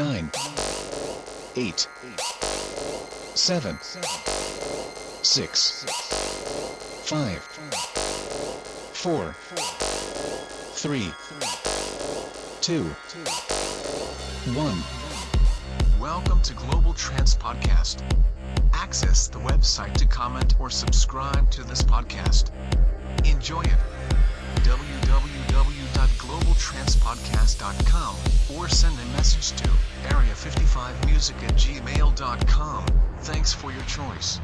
nine, eight, seven, six, five, four, three, two, one. Welcome to Global Trans Podcast. Access the website to comment or subscribe to this podcast. Enjoy it. www.globaltranspodcast.com or send a message to area55music at gmail.com. Thanks for your choice.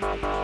Bye.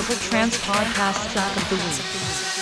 Global Trans Podcast Track of the Week.